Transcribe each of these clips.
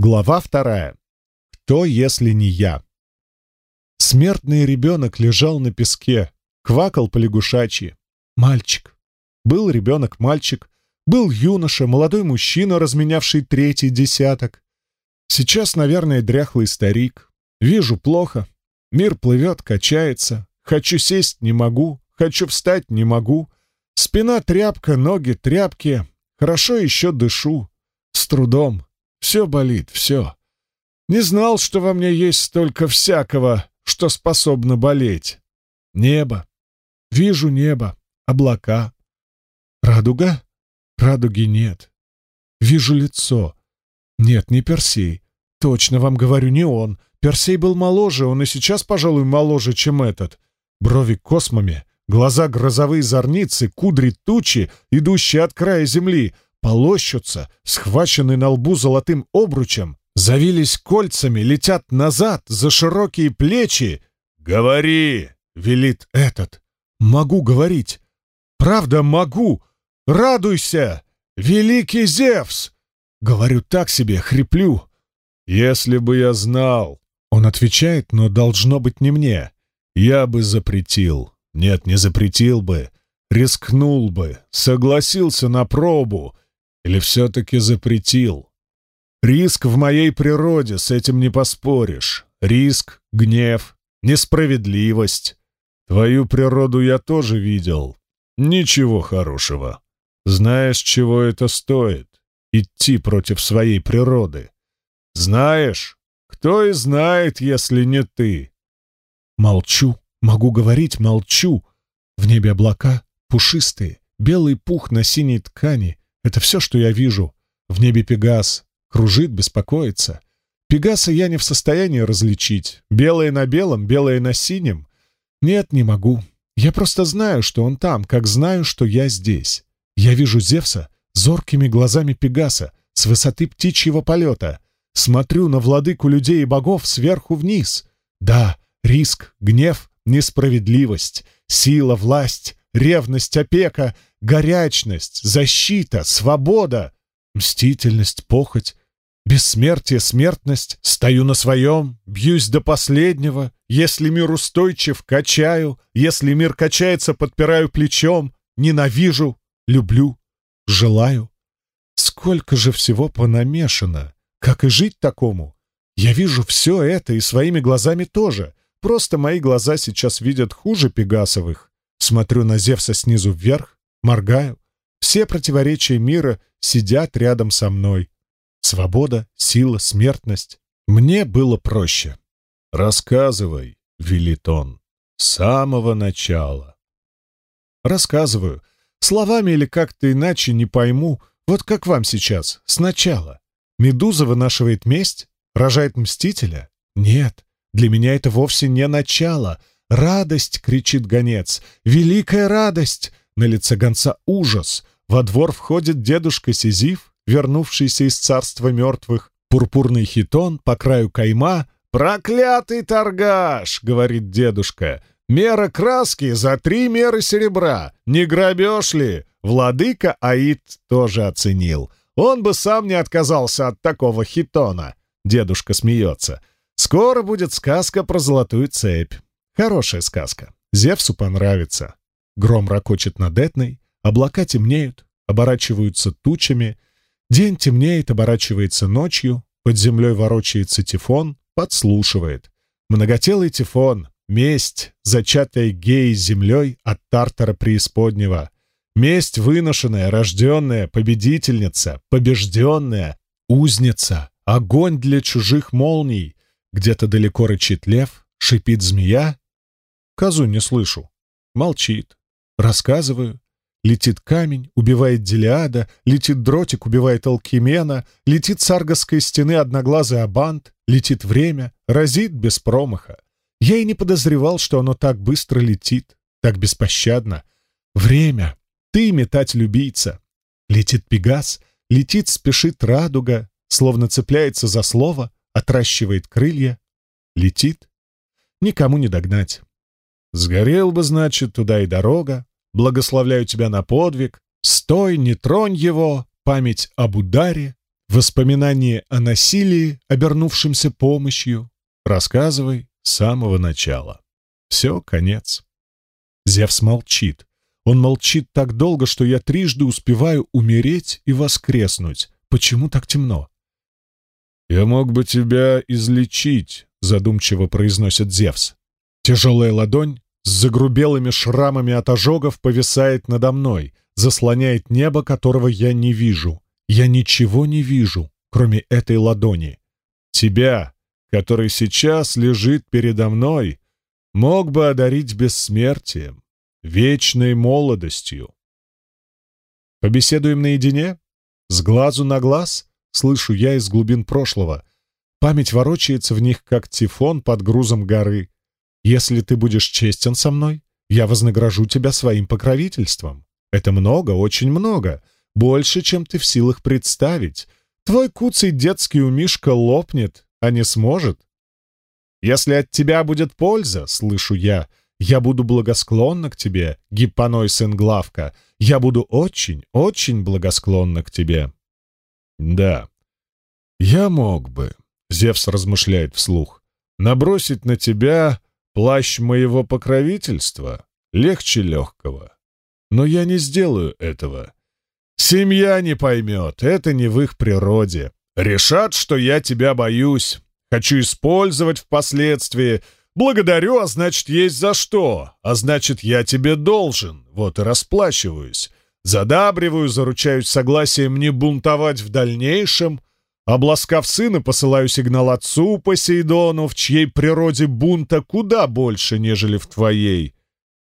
Глава вторая. Кто, если не я? Смертный ребенок лежал на песке, квакал по лягушачьи. Мальчик. Был ребенок-мальчик, был юноша, молодой мужчина, разменявший третий десяток. Сейчас, наверное, дряхлый старик. Вижу плохо. Мир плывет, качается. Хочу сесть — не могу. Хочу встать — не могу. Спина тряпка, ноги тряпки. Хорошо еще дышу. С трудом. Все болит, все. Не знал, что во мне есть столько всякого, что способно болеть. Небо. Вижу небо, облака. Радуга? Радуги нет. Вижу лицо. Нет, не Персей. Точно вам говорю, не он. Персей был моложе, он и сейчас, пожалуй, моложе, чем этот. Брови космами, глаза грозовые зорницы, кудри тучи, идущие от края земли, полощутся, схваченные на лбу золотым обручем, завились кольцами, летят назад за широкие плечи. «Говори!» — велит этот. «Могу говорить. Правда, могу. Радуйся! Великий Зевс!» Говорю так себе, хриплю. «Если бы я знал...» Он отвечает, но должно быть не мне. «Я бы запретил. Нет, не запретил бы. Рискнул бы. Согласился на пробу. Или все-таки запретил. Риск в моей природе, с этим не поспоришь. Риск, гнев, несправедливость. Твою природу я тоже видел. Ничего хорошего. Знаешь, чего это стоит? Идти против своей природы. Знаешь? Кто и знает, если не ты? Молчу. Могу говорить, молчу. В небе облака пушистые, белый пух на синей ткани. Это все, что я вижу. В небе Пегас, кружит, беспокоится. Пегаса я не в состоянии различить. Белое на белом, белое на синем. Нет, не могу. Я просто знаю, что он там, как знаю, что я здесь. Я вижу Зевса зоркими глазами Пегаса с высоты птичьего полета. Смотрю на владыку людей и богов сверху вниз. Да, риск, гнев, несправедливость, сила, власть, ревность, опека, горячность, защита, свобода, мстительность, похоть, бессмертие, смертность. Стою на своем, бьюсь до последнего. Если мир устойчив, качаю. Если мир качается, подпираю плечом. Ненавижу, люблю, желаю. Сколько же всего понамешано. Как и жить такому? Я вижу все это и своими глазами тоже. Просто мои глаза сейчас видят хуже пегасовых. Смотрю на Зевса снизу вверх, моргаю. Все противоречия мира сидят рядом со мной. Свобода, сила, смертность. Мне было проще. «Рассказывай», — велит он, — «с самого начала». Рассказываю. Словами или как-то иначе не пойму. Вот как вам сейчас, сначала. Медуза вынашивает месть? Рожает мстителя? Нет, для меня это вовсе не начало. «Радость!» — кричит гонец. «Великая радость!» На лице гонца ужас. Во двор входит дедушка Сизиф, вернувшийся из царства мертвых. Пурпурный хитон по краю кайма. «Проклятый торгаш!» — говорит дедушка. «Мера краски за три меры серебра. Не грабеж ли?» Владыка Аид тоже оценил. Он бы сам не отказался от такого хитона. Дедушка смеется. Скоро будет сказка про золотую цепь. Хорошая сказка. Зевсу понравится. Гром ракочет над Этной, облака темнеют, оборачиваются тучами. День темнеет, оборачивается ночью, под землей ворочается Тифон, подслушивает. Многотелый Тифон, месть, зачатая геей землей от Тартара преисподнего. Месть выношенная, рожденная, победительница, побежденная, узница, огонь для чужих молний, где-то далеко рычит лев, шипит змея. Козу не слышу. Молчит. Рассказываю. Летит камень, убивает Делиада, летит дротик, убивает Алкимена, летит с аргосской стены одноглазый Абант, летит время, разит без промаха. Я и не подозревал, что оно так быстро летит, так беспощадно. Время. Ты метать-любийца. Летит Пегас, летит, спешит радуга, словно цепляется за слово, отращивает крылья, летит. Никому не догнать. Сгорел бы, значит, туда и дорога. Благословляю тебя на подвиг. Стой, не тронь его. Память об ударе. Воспоминание о насилии, обернувшемся помощью. Рассказывай с самого начала. Все, конец. Зевс молчит. Он молчит так долго, что я трижды успеваю умереть и воскреснуть. Почему так темно? «Я мог бы тебя излечить», — задумчиво произносит Зевс. Тяжелая ладонь с загрубелыми шрамами от ожогов повисает надо мной, заслоняет небо, которого я не вижу. Я ничего не вижу, кроме этой ладони. Тебя, который сейчас лежит передо мной, мог бы одарить бессмертием, вечной молодостью. Побеседуем наедине? С глазу на глаз? Слышу я из глубин прошлого. Память ворочается в них, как тифон под грузом горы. Если ты будешь честен со мной, я вознагражу тебя своим покровительством. Это много, очень много. Больше, чем ты в силах представить. Твой куцый детский умишка лопнет, а не сможет. Если от тебя будет польза, слышу я, я буду благосклонна к тебе, Гиппаной сын Главка. Я буду очень, очень благосклонна к тебе. Да, я мог бы, Зевс размышляет вслух, набросить на тебя плащ моего покровительства легче легкого. Но я не сделаю этого. Семья не поймет, это не в их природе. Решат, что я тебя боюсь. Хочу использовать впоследствии. Благодарю, а значит, есть за что. А значит, я тебе должен. Вот и расплачиваюсь. Задабриваю, заручаюсь согласием не бунтовать в дальнейшем. Обласкав сына, посылаю сигнал отцу Посейдону, в чьей природе бунта куда больше, нежели в твоей.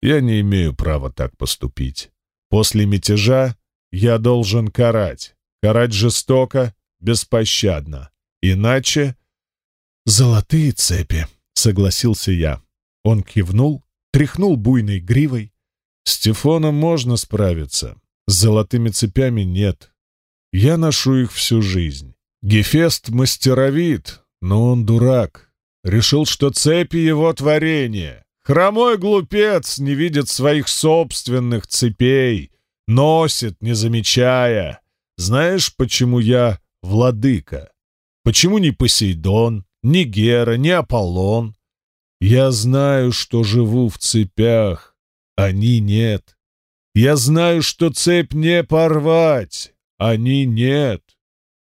Я не имею права так поступить. После мятежа я должен карать. Карать жестоко, беспощадно. Иначе «Золотые цепи», — согласился я. Он кивнул, тряхнул буйной гривой. «С Тифоном можно справиться, с золотыми цепями нет. Я ношу их всю жизнь. Гефест мастеровит, но он дурак. Решил, что цепи его творение. Хромой глупец не видит своих собственных цепей, носит, не замечая. Знаешь, почему я владыка? Почему не Посейдон, ни Гера, ни Аполлон. Я знаю, что живу в цепях, они нет. Я знаю, что цепь не порвать, они нет.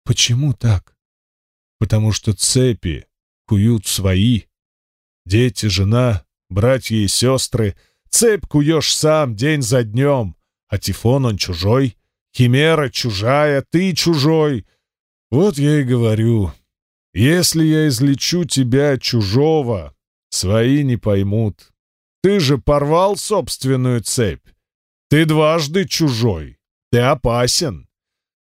Почему так? Потому что цепи куют свои. Дети, жена, братья и сестры. Цепь куешь сам день за днем, а Тифон он чужой. Химера чужая, ты чужой. Вот я и говорю, если я излечу тебя чужого, свои не поймут. Ты же порвал собственную цепь. Ты дважды чужой. Ты опасен.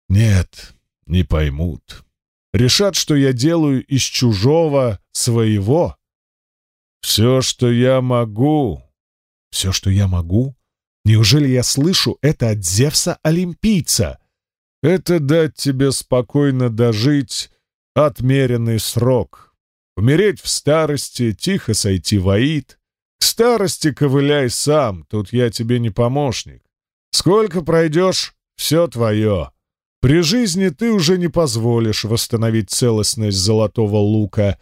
Нет, не поймут. Решат, что я делаю из чужого своего. Все, что я могу. Все, что я могу? Неужели я слышу это от Зевса-олимпийца? Это дать тебе спокойно дожить отмеренный срок. Умереть в старости, тихо сойти в аид. К старости ковыляй сам, тут я тебе не помощник. Сколько пройдешь, все твое. При жизни ты уже не позволишь восстановить целостность золотого лука.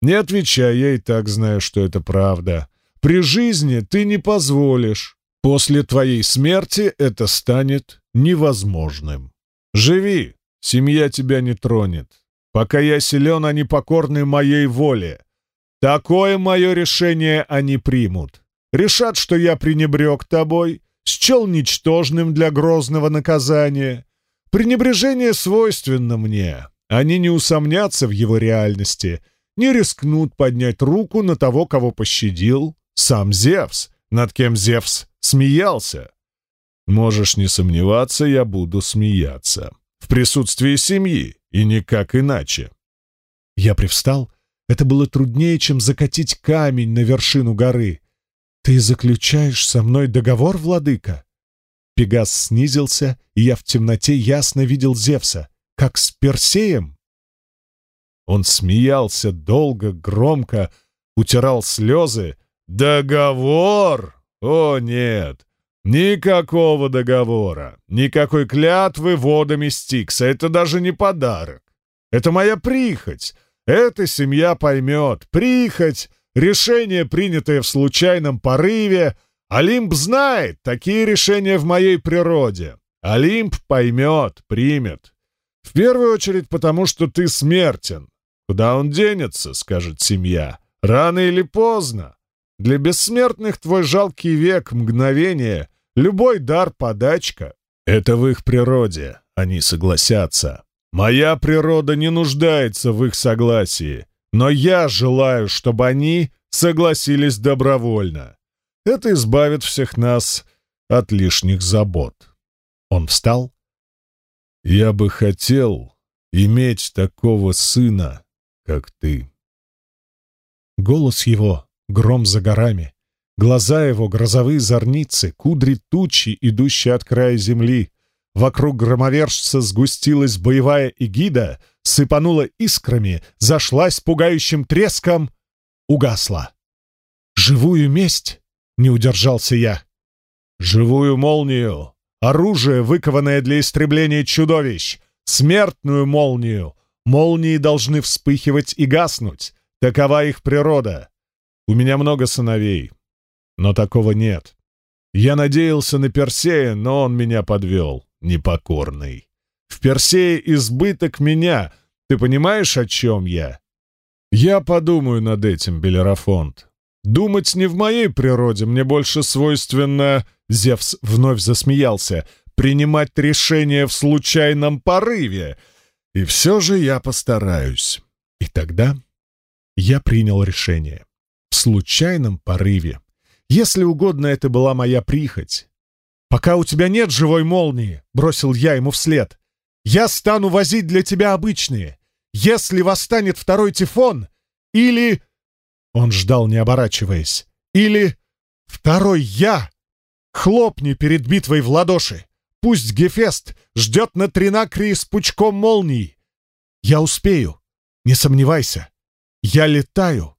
Не отвечай, я и так знаю, что это правда. При жизни ты не позволишь. После твоей смерти это станет невозможным. Живи, семья тебя не тронет. Пока я силен, они покорны моей воле. Такое мое решение они примут. Решат, что я пренебрег тобой, счел ничтожным для грозного наказания. Пренебрежение свойственно мне. Они не усомнятся в его реальности, не рискнут поднять руку на того, кого пощадил сам Зевс, над кем Зевс смеялся. Можешь не сомневаться, я буду смеяться. В присутствии семьи, и никак иначе. Я привстал. Это было труднее, чем закатить камень на вершину горы. «Ты заключаешь со мной договор, владыка?» Пегас снизился, и я в темноте ясно видел Зевса, как с Персеем. Он смеялся долго, громко, утирал слезы. «Договор? О, нет! Никакого договора, никакой клятвы водами Стикса. Это даже не подарок. Это моя прихоть. Эта семья поймет. Прихоть, решение, принятое в случайном порыве. Олимп знает, такие решения в моей природе. Олимп поймет, примет. В первую очередь потому, что ты смертен. Куда он денется, скажет семья. Рано или поздно. Для бессмертных твой жалкий век, мгновение, любой дар — подачка. Это в их природе, они согласятся. Моя природа не нуждается в их согласии, но я желаю, чтобы они согласились добровольно. Это избавит всех нас от лишних забот. Он встал. «Я бы хотел иметь такого сына, как ты». Голос его гром за горами. Глаза его — грозовые зорницы, кудри тучи, идущие от края земли. Вокруг громовержца сгустилась боевая эгида, сыпанула искрами, зашлась пугающим треском, угасла. «Живую месть?» — не удержался я. «Живую молнию! Оружие, выкованное для истребления чудовищ! Смертную молнию! Молнии должны вспыхивать и гаснуть! Такова их природа! У меня много сыновей, но такого нет. Я надеялся на Персея, но он меня подвел, непокорный. В Персее избыток меня. Ты понимаешь, о чем я? Я подумаю над этим, Белерафонт. Думать не в моей природе, мне больше свойственно... Зевс вновь засмеялся. Принимать решения в случайном порыве. И все же я постараюсь. И тогда я принял решение случайном порыве. Если угодно, это была моя прихоть. «Пока у тебя нет живой молнии», — бросил я ему вслед, — «я стану возить для тебя обычные. Если восстанет второй тифон, или...» Он ждал, не оборачиваясь. «Или... второй я! Хлопни перед битвой в ладоши! Пусть Гефест ждет на Тринакрии с пучком молний! Я успею, не сомневайся! Я летаю!»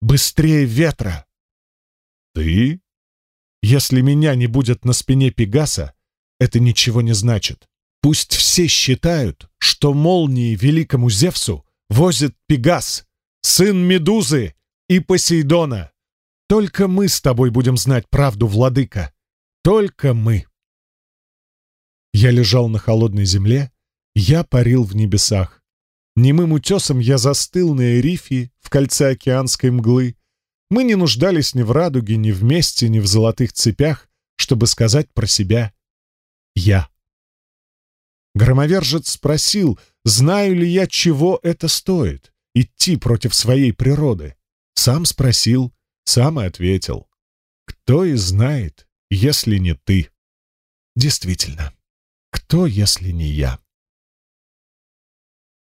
Быстрее ветра!» «Ты?» «Если меня не будет на спине Пегаса, это ничего не значит. Пусть все считают, что молнии великому Зевсу возит Пегас, сын Медузы и Посейдона. Только мы с тобой будем знать правду, владыка. Только мы!» Я лежал на холодной земле, я парил в небесах. Немым утесом я застыл на Эрифе в кольце океанской мглы. Мы не нуждались ни в радуге, ни в месте, ни в золотых цепях, чтобы сказать про себя «я». Громовержец спросил, знаю ли я, чего это стоит — идти против своей природы. Сам спросил, сам и ответил. Кто и знает, если не ты? Действительно, кто, если не я?